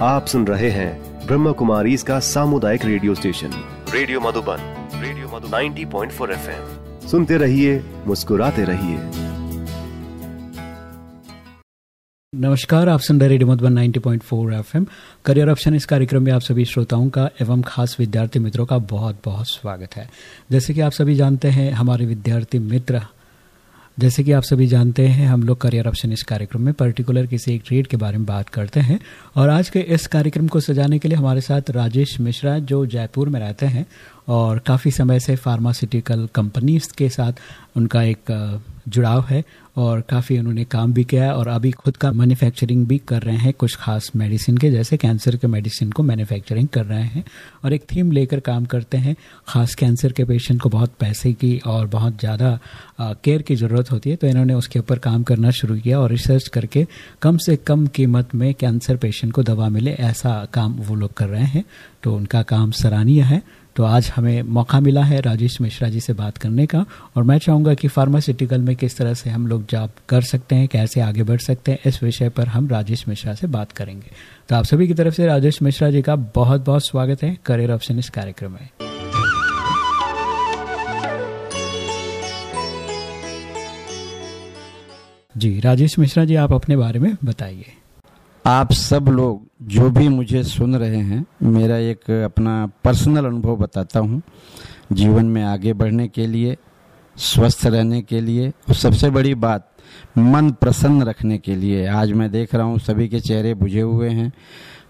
आप सुन रहे हैं ब्रह्म कुमारी इसका सामुदायिक radio station. Radio Madhuban radio Madhu 90.4 point सुनते रहिए मुस्कुराते रहिए। नमस्कार आप सुन रहे radio Madhuban 90.4 FM. Career option इस कार्यक्रम में आप सभी श्रोताओं का एवं खास विद्यार्थी मित्रों का बहुत बहुत स्वागत है। जैसे कि आप सभी जानते हैं हमारे विद्यार्थी मित्र जैसे कि आप सभी जानते हैं, हम लोग करियर ऑप्शन इस कार्यक्रम में पर्टिकुलर किसी एक ट्रेड के बारे में बात करते हैं। और आज के इस कार्यक्रम को सजाने के लिए हमारे साथ राजेश मिश्रा जो जयपुर में रहते हैं। और काफ़ी समय से फार्मास्यूटिकल कंपनीज़ के साथ उनका एक जुड़ाव है और काफ़ी उन्होंने काम भी किया है और अभी खुद का मैन्युफैक्चरिंग भी कर रहे हैं कुछ खास मेडिसिन के, जैसे कैंसर के मेडिसिन को मैन्युफैक्चरिंग कर रहे हैं और एक थीम लेकर काम करते हैं। खास कैंसर के पेशेंट को बहुत पैसे की और बहुत ज़्यादा केयर की ज़रूरत होती है तो इन्होंने उसके ऊपर काम करना शुरू किया और रिसर्च करके कम से कम कीमत में कैंसर पेशेंट को दवा मिले, ऐसा काम वो लोग कर रहे हैं। तो उनका काम सराहनीय है। तो आज हमें मौका मिला है राजेश मिश्रा जी से बात करने का और मैं चाहूँगा कि फार्मास्यूटिकल में किस तरह से हम लोग जॉब कर सकते हैं, कैसे आगे बढ़ सकते हैं, इस विषय पर हम राजेश मिश्रा से बात करेंगे। तो आप सभी की तरफ़ से राजेश मिश्रा जी का बहुत बहुत स्वागत है करियर ऑप्शन इस कार्यक्रम में। जी, राजेश मिश्रा जी, आप अपने बारे में बताइए। आप सब लोग जो भी मुझे सुन रहे हैं, मेरा एक अपना पर्सनल अनुभव बताता हूँ। जीवन में आगे बढ़ने के लिए, स्वस्थ रहने के लिए, और सबसे बड़ी बात, मन प्रसन्न रखने के लिए। आज मैं देख रहा हूँ, सभी के चेहरे बुझे हुए हैं।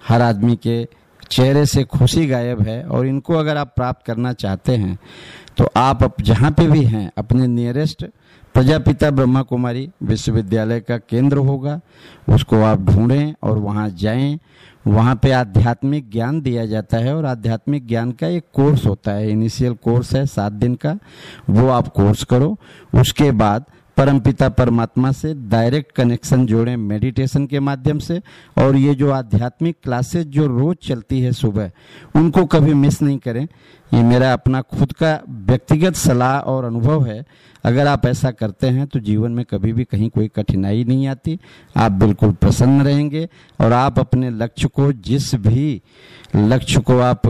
हर आदमी के चेहरे से खुशी गायब है, और इनको अगर आप प्राप्त करना चाहते हैं तो आप जहाँ पे भी हैं, अपने नियरेस्ट प्रजापिता ब्रह्मा कुमारी विश्वविद्यालय का केंद्र होगा। उसको आप ढूंढें और वहाँ जाएँ। वहाँ पे आध्यात्मिक ज्ञान दिया जाता है और आध्यात्मिक ज्ञान का एक कोर्स होता है। इनिशियल कोर्स है सात दिन का। वो आप कोर्स करो। उसके बाद परमपिता परमात्मा से डायरेक्ट कनेक्शन जोड़ें मेडिटेशन के माध्यम से और ये जो आध्यात्मिक क्लासेस जो रोज चलती है सुबह, उनको कभी मिस नहीं करें। ये मेरा अपना खुद का व्यक्तिगत सलाह और अनुभव है। अगर आप ऐसा करते हैं तो जीवन में कभी भी कहीं कोई कठिनाई नहीं आती। आप बिल्कुल प्रसन्न रहेंगे और आप अपने लक्ष्य को जिस भी लक्ष्य को आप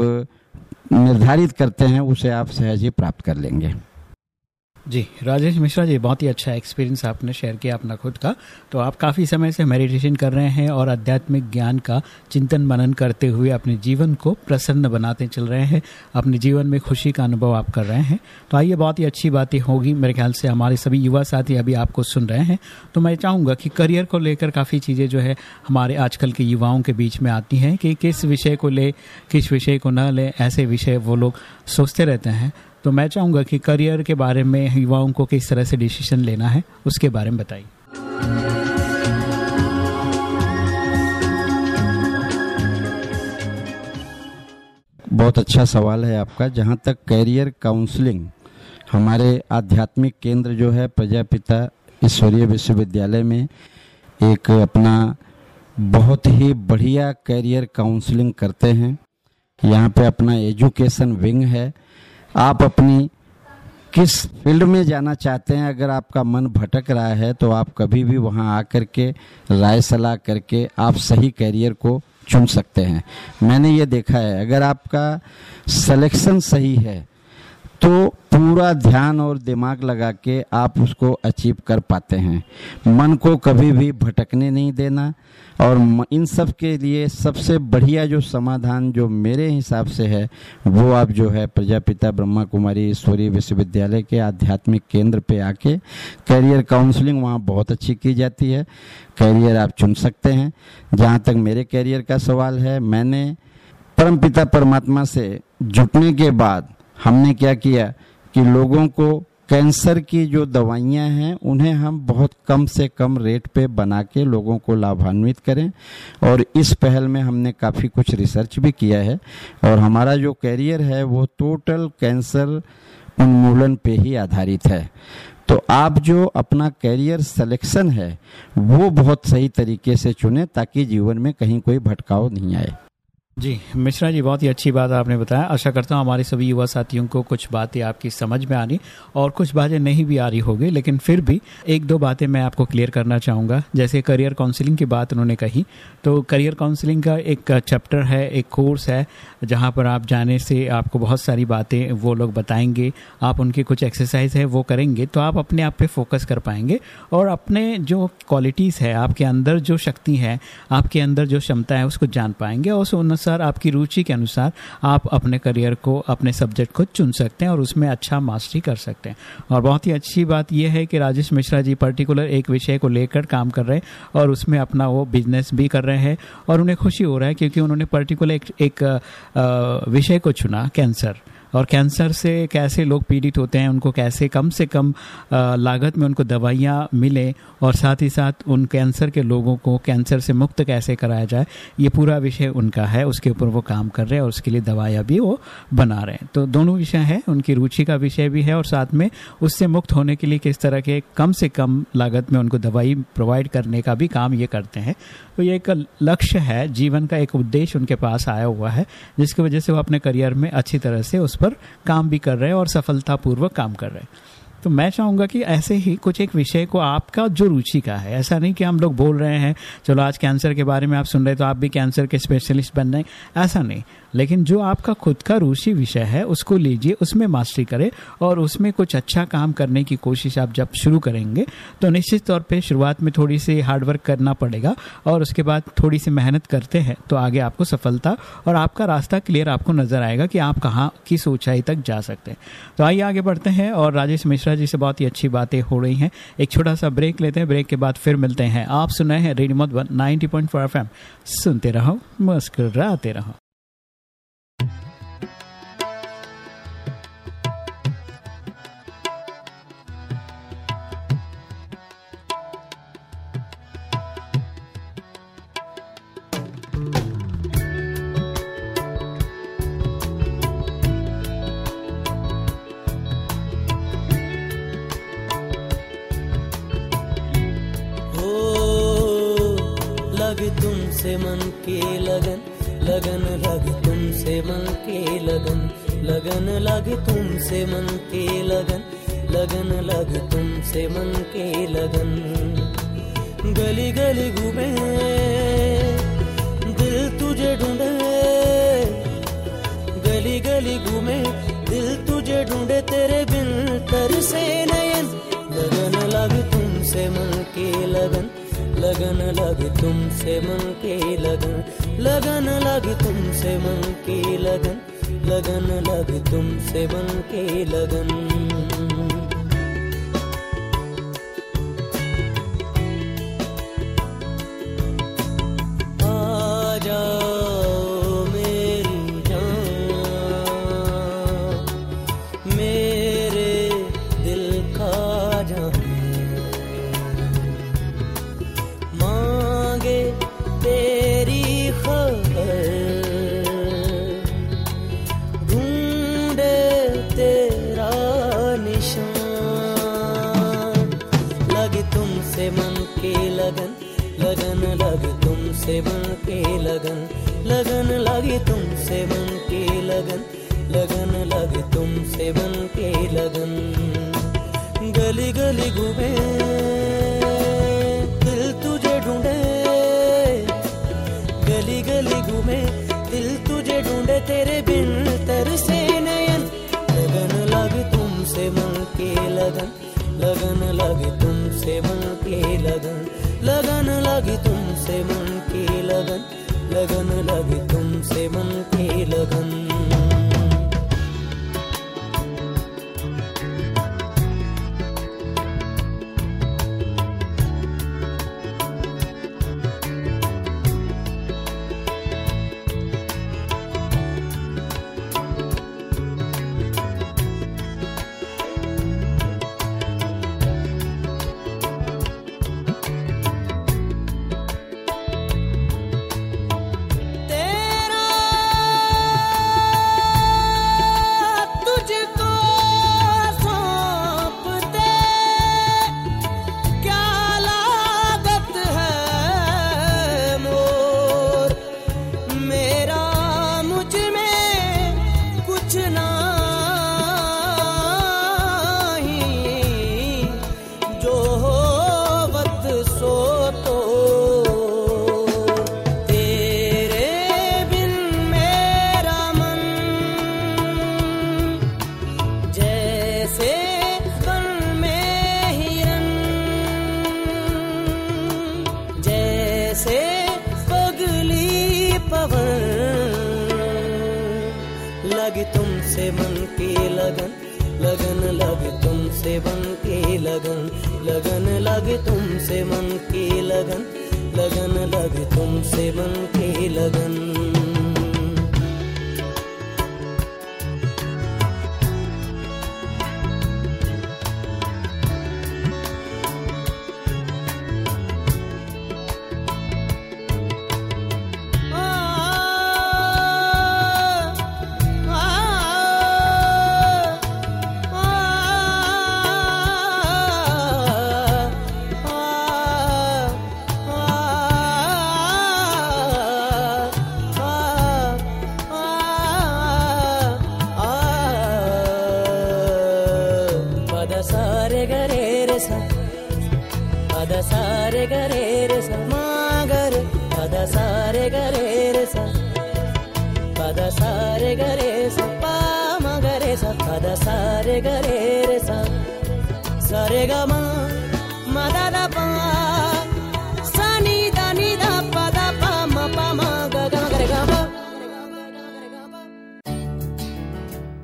निर्धारित करते हैं, उसे आप सहज ही प्राप्त कर लेंगे। जी, राजेश मिश्रा जी, बहुत ही अच्छा एक्सपीरियंस आपने शेयर किया अपना खुद का। तो आप काफ़ी समय से मेडिटेशन कर रहे हैं और आध्यात्मिक ज्ञान का चिंतन मनन करते हुए अपने जीवन को प्रसन्न बनाते चल रहे हैं। अपने जीवन में खुशी का अनुभव आप कर रहे हैं। तो आइए, बहुत ही अच्छी बातें होगी मेरे ख्याल से हमारे सभी युवा साथी अभी आपको सुन रहे हैं। तो मैं चाहूँगा कि करियर को लेकर काफ़ी चीज़ें जो है हमारे आजकल के युवाओं के बीच में आती हैं कि किस विषय को ले, किस विषय को न ले, ऐसे विषय वो लोग सोचते रहते हैं। तो मैं चाहूँगा कि करियर के बारे में, युवाओं को किस तरह से डिसीज़न लेना है, उसके बारे में बताइए। बहुत अच्छा सवाल है आपका। जहाँ तक कैरियर काउंसलिंग हमारे आध्यात्मिक केंद्र जो है, प्रजापिता ईश्वरीय विश्वविद्यालय में एक अपना बहुत ही बढ़िया कैरियर काउंसलिंग करते हैं। यहाँ पे अपना एजुकेशन विंग है। आप अपनी किस फ़ील्ड में जाना चाहते हैं? अगर आपका मन भटक रहा है तो आप कभी भी वहाँ आकर के राय सलाह करके आप सही करियर को चुन सकते हैं। मैंने ये देखा है, अगर आपका सिलेक्शन सही है तो पूरा ध्यान और दिमाग लगा के आप उसको अचीव कर पाते हैं। मन को कभी भी भटकने नहीं देना और इन सब के लिए सबसे बढ़िया जो समाधान जो मेरे हिसाब से है, वो आप जो है प्रजापिता ब्रह्मा कुमारी ईश्वरी विश्वविद्यालय के आध्यात्मिक केंद्र पे आके करियर काउंसलिंग वहाँ बहुत अच्छी की जाती है। करियर आप चुन सकते हैं। जहाँ तक मेरे करियर का सवाल है, मैंने परमपिता परमात्मा से जुटने के बाद हमने क्या किया? कि लोगों को कैंसर की जो दवाइयाँ हैं, उन्हें हम बहुत कम से कम रेट पे बना के लोगों को लाभान्वित करें। और इस पहल में हमने काफ़ी कुछ रिसर्च भी किया है। और हमारा जो कैरियर है, वो टोटल कैंसर उन्मूलन पे ही आधारित है। तो आप जो अपना कैरियर सिलेक्शन है, वो बहुत सही तरीके से चुने, ताकि जीवन में कहीं कोई भटकाव नहीं आए। जी, मिश्रा जी, बहुत ही अच्छी बात आपने बताया। आशा करता हूँ हमारे सभी युवा साथियों को कुछ बातें आपकी समझ में आनी और कुछ बातें नहीं भी आ रही होगी, लेकिन फिर भी एक दो बातें मैं आपको क्लियर करना चाहूँगा। जैसे करियर काउंसलिंग की बात उन्होंने कही तो करियर काउंसलिंग का एक चैप्टर है, एक कोर्स है, जहाँ पर आप जाने से आपको बहुत सारी बातें वो लोग बताएँगे, आप उनकी कुछ एक्सरसाइज है वो करेंगे तो आप अपने आप पर फोकस कर पाएँगे और अपने जो क्वालिटीज़ है, आपके अंदर जो शक्ति है, आपके अंदर जो क्षमता है उसको जान पाएँगे और उस अनुसार आपकी रुचि के अनुसार आप अपने करियर को अपने सब्जेक्ट को चुन सकते हैं और उसमें अच्छा मास्टरी कर सकते हैं। और बहुत ही अच्छी बात यह है कि राजेश मिश्रा जी पर्टिकुलर एक विषय को लेकर काम कर रहे हैं और उसमें अपना वो बिज़नेस भी कर रहे हैं और उन्हें खुशी हो रहा है क्योंकि उन्होंने पर्टिकुलर एक, एक विषय को चुना कैंसर। और कैंसर से कैसे लोग पीड़ित होते हैं, उनको कैसे कम से कम लागत में उनको दवाइयाँ मिले और साथ ही साथ उन कैंसर के लोगों को कैंसर से मुक्त कैसे कराया जाए, ये पूरा विषय उनका है, उसके ऊपर वो काम कर रहे हैं और उसके लिए दवाइयाँ भी वो बना रहे हैं। तो दोनों विषय हैं, उनकी रुचि का विषय भी है और साथ में उससे मुक्त होने के लिए किस तरह के कम से कम लागत में उनको दवाई प्रोवाइड करने का भी काम ये करते हैं। तो ये एक लक्ष्य है, जीवन का एक उद्देश्य उनके पास आया हुआ है, जिसकी वजह से वो अपने करियर में अच्छी तरह से उस पर काम भी कर रहे हैं और सफलतापूर्वक काम कर रहे हैं। तो मैं चाहूँगा कि ऐसे ही कुछ एक विषय को आपका जो रुचि का है। ऐसा नहीं कि हम लोग बोल रहे हैं, चलो आज कैंसर के बारे में आप सुन रहे तो आप भी कैंसर के स्पेशलिस्ट बन रहे ऐसा नहीं। लेकिन जो आपका खुद का रुचि विषय है, उसको लीजिए, उसमें मास्टरी करें और उसमें कुछ अच्छा काम करने की कोशिश आप जब शुरू करेंगे तो निश्चित तौर पर शुरुआत में थोड़ी सी हार्डवर्क करना पड़ेगा और उसके बाद थोड़ी सी मेहनत करते हैं तो आगे आपको सफलता और आपका रास्ता क्लियर आपको नज़र आएगा कि आप कहाँ, किस ऊंचाई तक जा सकते हैं। तो आइए आगे बढ़ते हैं और राजेश मिश्रा जी से बहुत ही अच्छी बातें हो रही हैं। एक छोटा सा ब्रेक लेते हैं, ब्रेक के बाद फिर मिलते हैं। आप सुनाए हैं रेडियो मधुबन नाइनटी पॉइंट सुनते रहो, मुस्कुराते रहो। मन के लगन लगन लग तुमसे मन के लगन लगन लग तुमसे मन के लगन लगन लग तुमसे मन के लगन। गली गली घूमे, दिल तुझे ढूंढे, गली गली घूमे, दिल तुझे ढूंढे तेरे बिन तर से नयन, लगन लग तुमसे मन के लगन लगन लग तुमसे मन के लगन। लगन लग तुमसे मन के लगन। लगन लग तुमसे मन के लगन। तुमसे मन के लगन। लगन लगे तुमसे मन के लगन। लगन लगे तुमसे मन के लगन। गली गली घूमे, दिल तुझे ढूंढे। गली गली घूमे, दिल तुझे ढूंढे तेरे बिन तरसे नयन। लगन लगे तुमसे मन के लगन। लगन लगे तुमसे मन के लगन। लगन लगी तुमसे मन की लगन लगन लगी तुमसे मन की लगन।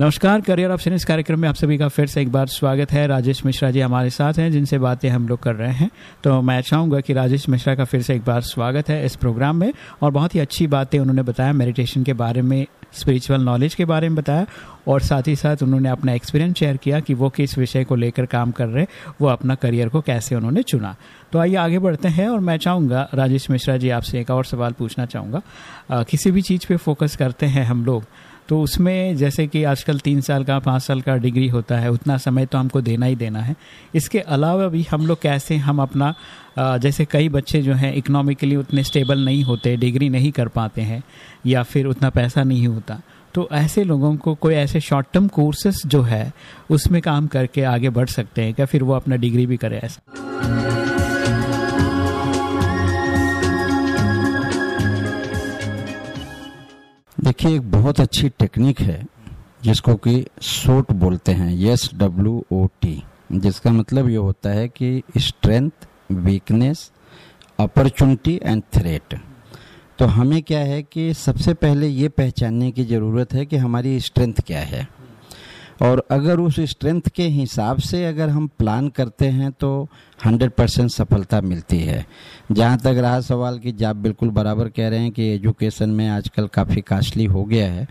नमस्कार, करियर ऑप्शन इस कार्यक्रम में आप सभी का फिर से एक बार स्वागत है। राजेश मिश्रा जी हमारे साथ हैं, जिनसे बातें हम लोग कर रहे हैं। तो मैं चाहूँगा कि राजेश मिश्रा का फिर से एक बार स्वागत है इस प्रोग्राम में। और बहुत ही अच्छी बातें उन्होंने बताया, मेडिटेशन के बारे में स्पिरिचुअल नॉलेज के बारे में बताया। और साथ ही साथ उन्होंने अपना एक्सपीरियंस शेयर किया कि वो किस विषय को लेकर काम कर रहे, वो अपना करियर को कैसे उन्होंने चुना। तो आइए आगे बढ़ते हैं और मैं चाहूँगा, राजेश मिश्रा जी आपसे एक और सवाल पूछना चाहूँगा। किसी भी चीज़ पे फोकस करते हैं हम लोग तो उसमें जैसे कि आजकल तीन साल का, पाँच साल का डिग्री होता है, उतना समय तो हमको देना ही देना है। इसके अलावा भी हम लोग कैसे हम अपना जैसे कई बच्चे जो हैं इकोनॉमिकली उतने स्टेबल नहीं होते डिग्री नहीं कर पाते हैं, या फिर उतना पैसा नहीं होता। तो ऐसे लोगों को कोई ऐसे शॉर्ट टर्म कोर्सेस जो है, उसमें काम करके आगे बढ़ सकते हैं क्या? फिर वो अपना डिग्री भी करे ऐसा। देखिए, एक बहुत अच्छी टेक्निक है, जिसको कि सोट बोलते हैं यस डब्ल्यू ओ टी जिसका मतलब ये होता है कि strength weakness opportunity and threat तो हमें क्या है कि सबसे पहले ये पहचानने की ज़रूरत है कि हमारी स्ट्रेंथ क्या है। और अगर उस स्ट्रेंथ के हिसाब से अगर हम प्लान करते हैं तो 100 परसेंट सफलता मिलती है। जहाँ तक रहा सवाल कि आप बिल्कुल बराबर कह रहे हैं कि एजुकेशन में आजकल काफ़ी कास्टली हो गया है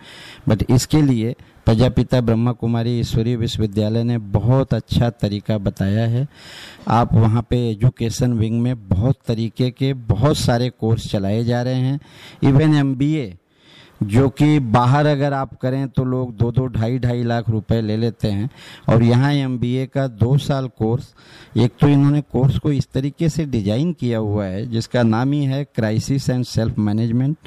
बट इसके लिए प्रजापिता ब्रह्मा कुमारी ईश्वरीय विश्वविद्यालय ने बहुत अच्छा तरीका बताया है। आप वहाँ पे एजुकेशन विंग में बहुत तरीके के बहुत सारे कोर्स चलाए जा रहे हैं। इवन एमबीए जो कि बाहर अगर आप करें तो लोग दो दो ढाई ढाई लाख रुपए ले लेते हैं। और यहाँ एम का दो साल कोर्स, एक तो इन्होंने कोर्स को इस तरीके से डिज़ाइन किया हुआ है, जिसका नाम ही है क्राइसिस एंड सेल्फ मैनेजमेंट।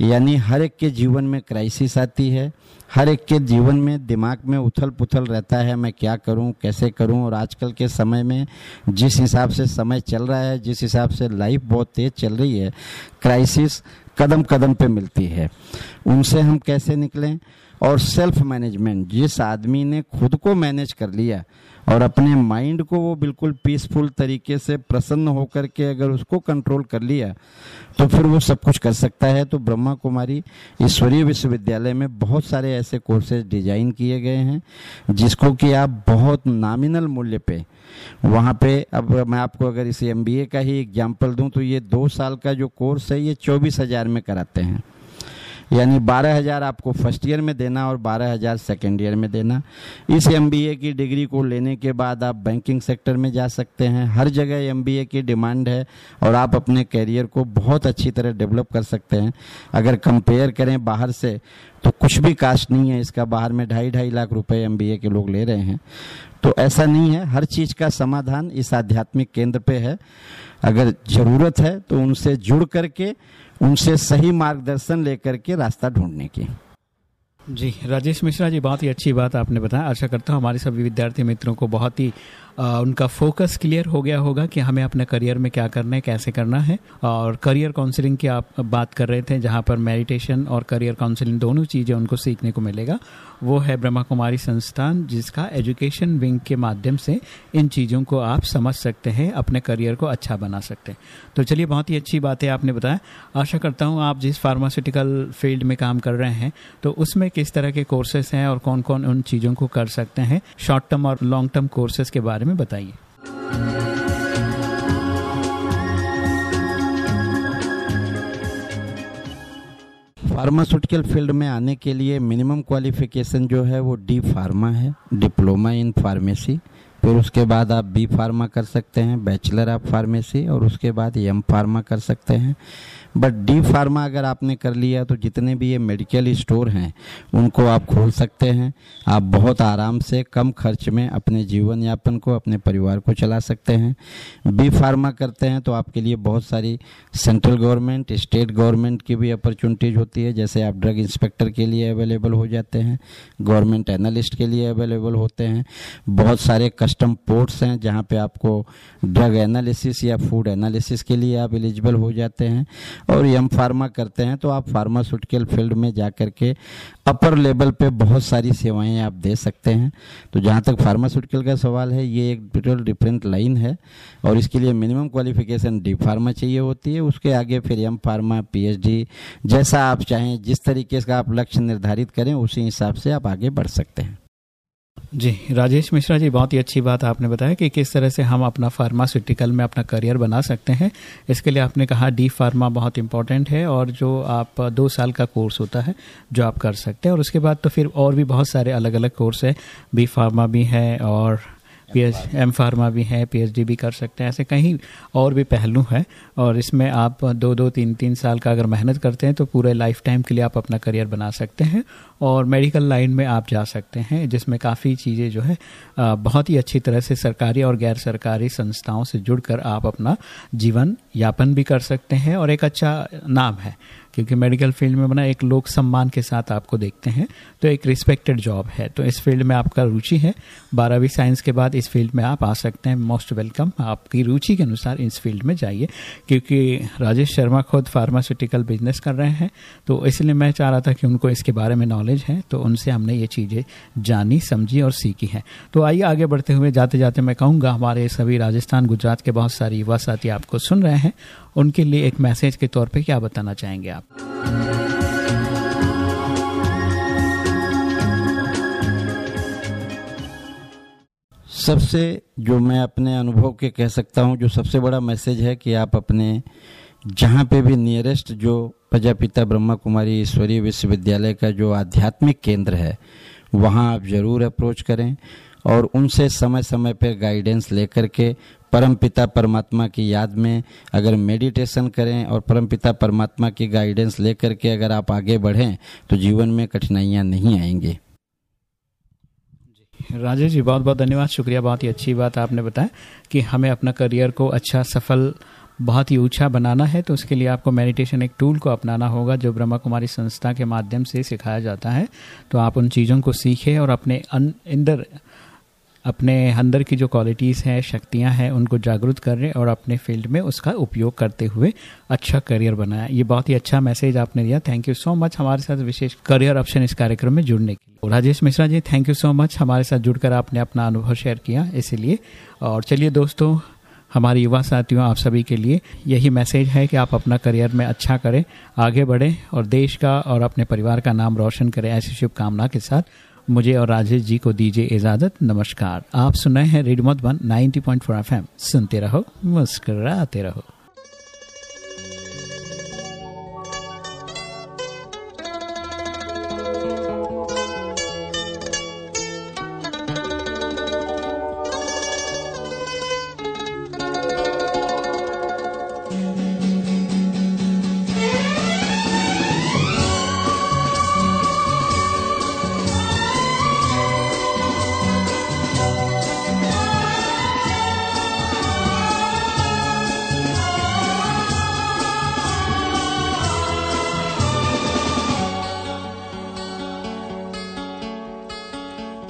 यानी हर एक के जीवन में क्राइसिस आती है, हर एक के जीवन में दिमाग में उथल पुथल रहता है, मैं क्या करूँ, कैसे करूँ? और आजकल के समय में जिस हिसाब से समय चल रहा है, जिस हिसाब से लाइफ बहुत तेज चल रही है, क्राइसिस कदम कदम पे मिलती है। उनसे हम कैसे निकलें? और सेल्फ मैनेजमेंट जिस आदमी ने खुद को मैनेज कर लिया और अपने माइंड को वो बिल्कुल पीसफुल तरीके से प्रसन्न होकर के अगर उसको कंट्रोल कर लिया तो फिर वो सब कुछ कर सकता है। तो ब्रह्मा कुमारी ईश्वरीय विश्वविद्यालय में बहुत सारे ऐसे कोर्सेज डिज़ाइन किए गए हैं, जिसको कि आप बहुत नामिनल मूल्य पे वहाँ पे, अब मैं आपको अगर इस एम का ही एग्ज़ाम्पल दूँ तो ये दो साल का जो कोर्स है, ये चौबीस हज़ार में कराते हैं। यानी बारह हज़ार आपको फ़र्स्ट ईयर में देना और बारह हज़ार सेकेंड ईयर में देना। इस एमबीए की डिग्री को लेने के बाद आप बैंकिंग सेक्टर में जा सकते हैं। हर जगह एमबीए की डिमांड है और आप अपने कैरियर को बहुत अच्छी तरह डेवलप कर सकते हैं। अगर कंपेयर करें बाहर से तो कुछ भी कास्ट नहीं है इसका। बाहर में ढाई ढाई लाख रुपए एम के लोग ले रहे हैं। तो ऐसा नहीं है। हर चीज़ का समाधान इस आध्यात्मिक केंद्र पे है। अगर ज़रूरत है तो उनसे जुड़ करके उनसे सही मार्गदर्शन लेकर के रास्ता ढूँढने की। जी, राजेश मिश्रा जी, बहुत ही अच्छी बात आपने बताया। आशा करता हूँ हमारे सभी विद्यार्थी मित्रों को बहुत ही उनका फोकस क्लियर हो गया होगा कि हमें अपने करियर में क्या करना है, कैसे करना है। और करियर काउंसलिंग की आप बात कर रहे थे, जहाँ पर मेडिटेशन और करियर काउंसलिंग दोनों चीज़ें उनको सीखने को मिलेगा, वो है ब्रह्मा कुमारी संस्थान, जिसका एजुकेशन विंग के माध्यम से इन चीज़ों को आप समझ सकते हैं, अपने करियर को अच्छा बना सकते हैं। तो चलिए, बहुत ही अच्छी बात है आपने बताया। आशा करता हूँ आप जिस फार्मास्यूटिकल फ़ील्ड में काम कर रहे हैं तो उसमें किस तरह के कोर्सेस हैं और कौन कौन उन चीज़ों को कर सकते हैं शॉर्ट टर्म और लॉन्ग टर्म कोर्सेज के बारे में बताइए। फार्मास्यूटिकल फ़ील्ड में आने के लिए मिनिमम क्वालिफिकेशन जो है वो डी फार्मा है डिप्लोमा इन फार्मेसी फिर उसके बाद आप बी फार्मा कर सकते हैं बैचलर ऑफ़ फार्मेसी और उसके बाद एम फार्मा कर सकते हैं। बट डी फार्मा अगर आपने कर लिया तो जितने भी ये मेडिकल स्टोर हैं, उनको आप खोल सकते हैं। आप बहुत आराम से कम खर्च में अपने जीवन यापन को, अपने परिवार को चला सकते हैं। बी फार्मा करते हैं तो आपके लिए बहुत सारी सेंट्रल गवर्नमेंट स्टेट गवर्नमेंट की भी अपॉर्चुनिटीज़ होती है। जैसे आप ड्रग इंस्पेक्टर के लिए अवेलेबल हो जाते हैं गवर्नमेंट एनालिस्ट के लिए अवेलेबल होते हैं। बहुत सारे कस्टम पोर्ट्स हैं, जहाँ पे आपको ड्रग एनालिसिस या फ़ूड एनालिसिस के लिए आप एलिजिबल हो जाते हैं। और एम फार्मा करते हैं तो आप फार्मास्यूटिकल फ़ील्ड में जा कर के अपर लेवल पे बहुत सारी सेवाएँ आप दे सकते हैं। तो जहाँ तक फार्मास्यूटिकल का सवाल है, ये एक टोटल डिफरेंट लाइन है और इसके लिए मिनिमम क्वालिफिकेशन डी फार्मा चाहिए होती है। उसके आगे फिर एम फार्मा पीएचडी जैसा आप चाहें, जिस तरीके का आप लक्ष्य निर्धारित करें, उसी हिसाब से आप आगे बढ़ सकते हैं। जी, राजेश मिश्रा जी, बहुत ही अच्छी बात आपने बताया कि किस तरह से हम अपना फार्मास्यूटिकल में अपना करियर बना सकते हैं। इसके लिए आपने कहा डी फार्मा बहुत इम्पोर्टेंट है और जो आप दो साल का कोर्स होता है, जो आप कर सकते हैं। और उसके बाद तो फिर और भी बहुत सारे अलग अलग कोर्स है। बी फार्मा भी है और पी एच एम फार्मा भी है पीएचडी भी कर सकते हैं, ऐसे कहीं और भी पहलू है। और इसमें आप दो दो, तीन तीन साल का अगर मेहनत करते हैं तो पूरे लाइफ टाइम के लिए आप अपना करियर बना सकते हैं। और मेडिकल लाइन में आप जा सकते हैं, जिसमें काफ़ी चीज़ें जो है बहुत ही अच्छी तरह से सरकारी और गैर सरकारी संस्थाओं से जुड़कर आप अपना जीवन यापन भी कर सकते हैं। और एक अच्छा नाम है क्योंकि मेडिकल फ़ील्ड में बना एक लोक सम्मान के साथ आपको देखते हैं तो एक रिस्पेक्टेड जॉब है। तो इस फ़ील्ड में आपका रुचि है। बारहवीं साइंस के बाद इस फ़ील्ड में आप आ सकते हैं। मोस्ट वेलकम आपकी रुचि के अनुसार इस फ़ील्ड में जाइए, क्योंकि राजेश शर्मा खुद फार्मास्यूटिकल बिज़नेस कर रहे हैं। तो इसलिए मैं चाह रहा था कि उनको इसके बारे में नॉलेज है तो उनसे हमने ये चीज़ें जानी, समझी और सीखी हैं। तो आइए आगे बढ़ते हुए जाते जाते मैं कहूँगा, हमारे सभी राजस्थान, गुजरात के बहुत सारे युवा साथी आपको सुन रहे हैं उनके लिए एक मैसेज के तौर पे क्या बताना चाहेंगे आप? सबसे जो मैं अपने अनुभव के कह सकता हूँ, जो सबसे बड़ा मैसेज है कि आप अपने जहाँ पे भी नियरेस्ट जो प्रजापिता ब्रह्मा कुमारी ईश्वरीय विश्वविद्यालय का जो आध्यात्मिक केंद्र है, वहाँ आप ज़रूर अप्रोच करें और उनसे समय समय पर गाइडेंस लेकर के परमपिता परमात्मा की याद में अगर मेडिटेशन करें और परमपिता परमात्मा की गाइडेंस लेकर के अगर आप आगे बढ़ें तो जीवन में कठिनाइयाँ नहीं आएँगी। राजेश जी, बहुत बहुत धन्यवाद। शुक्रिया, बहुत ही अच्छी बात आपने बताया कि हमें अपना करियर को अच्छा सफल, बहुत ही ऊँचा बनाना है तो उसके लिए आपको मेडिटेशन एक टूल को अपनाना होगा, जो ब्रह्मा कुमारी संस्था के माध्यम से सिखाया जाता है। तो आप उन चीज़ों को सीखें और अपने अंदर अपने अंदर की जो क्वालिटीज़ हैं, शक्तियाँ हैं, उनको जागरूक कर रहे और अपने फ़ील्ड में उसका उपयोग करते हुए अच्छा करियर बनाया। ये बहुत ही अच्छा मैसेज आपने दिया। थैंक यू सो मच हमारे साथ विशेष करियर ऑप्शन इस कार्यक्रम में जुड़ने के लिए। Rajesh Mishra ji thank you so much हमारे साथ जुड़कर आपने अपना अनुभव शेयर किया इसीलिए। और चलिए दोस्तों, हमारे युवा साथियों, आप सभी के लिए यही मैसेज है कि आप अपना करियर में अच्छा करें, आगे बढ़ें और देश का और अपने परिवार का नाम रोशन करें। ऐसी शुभकामना के साथ मुझे और राजेश जी को दीजिए इजाज़त, नमस्कार। आप सुन रहे हैं रेडमोट वन रेडियो मधुबन 90.4 एफएम। सुनते रहो, मुस्कराते रहो।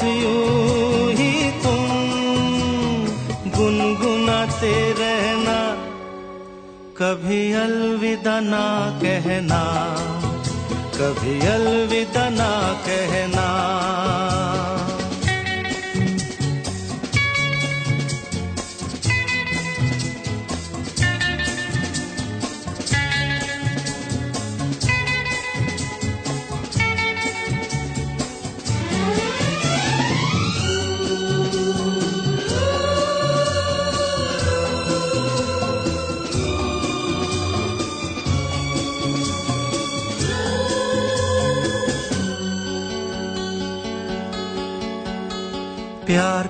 ही तुम गुनगुनाते रहना। कभी अलविदा ना कहना कभी अलविदा ना कहना।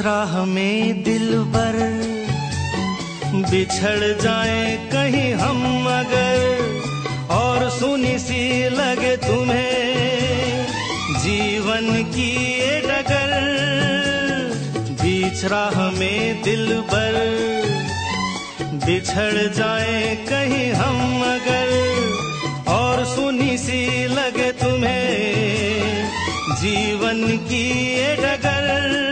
राह में दिल पर बिछड़ जाए कहीं हम अगर, और सुनी सी लगे तुम्हें जीवन की ये डगर। बीच राह में दिल पर बिछड़ जाए कहीं हम अगर, और सुनी सी लगे तुम्हें जीवन की ये डगर।